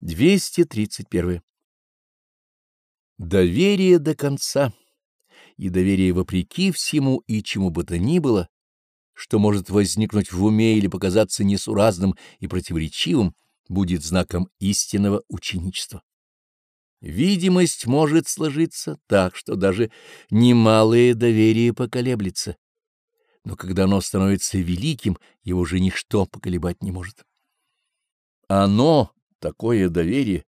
231. Доверие до конца и доверие вопреки всему и чему бы то ни было, что может возникнуть в уме или показаться несуразным и противоречивым, будет знаком истинного ученичества. Видимость может сложиться так, что даже немалое доверие поколеблется, но когда оно становится великим, его же ничто поколебать не может. Оно такое доверие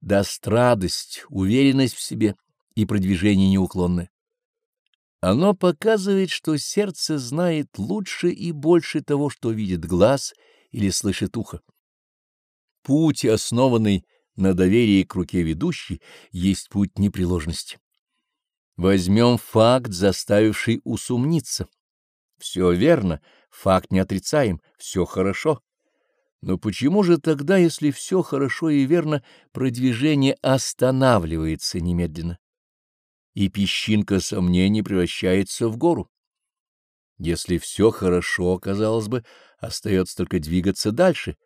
даст радость, уверенность в себе и продвижение неуклонное. Оно показывает, что сердце знает лучше и больше того, что видит глаз или слышит ухо. Путь, основанный на доверии к руке ведущей, есть путь непреложности. Возьмем факт, заставивший усомниться. Все верно, факт не отрицаем, все хорошо. Но почему же тогда, если все хорошо и верно, продвижение останавливается немедленно? И песчинка сомнений превращается в гору. Если все хорошо, казалось бы, остается только двигаться дальше,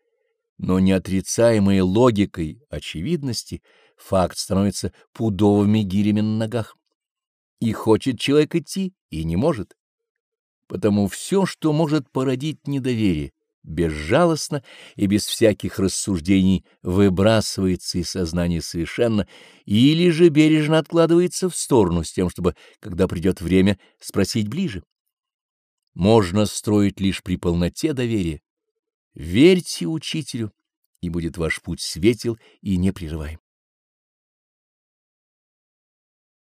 но неотрицаемой логикой очевидности факт становится пудовыми гирями на ногах. И хочет человек идти, и не может. Потому все, что может породить недоверие, безжалостно и без всяких рассуждений выбрасывается из сознания совершенно или же бережно откладывается в сторону с тем, чтобы, когда придет время, спросить ближе. Можно строить лишь при полноте доверия. Верьте учителю, и будет ваш путь светел и непрерываем.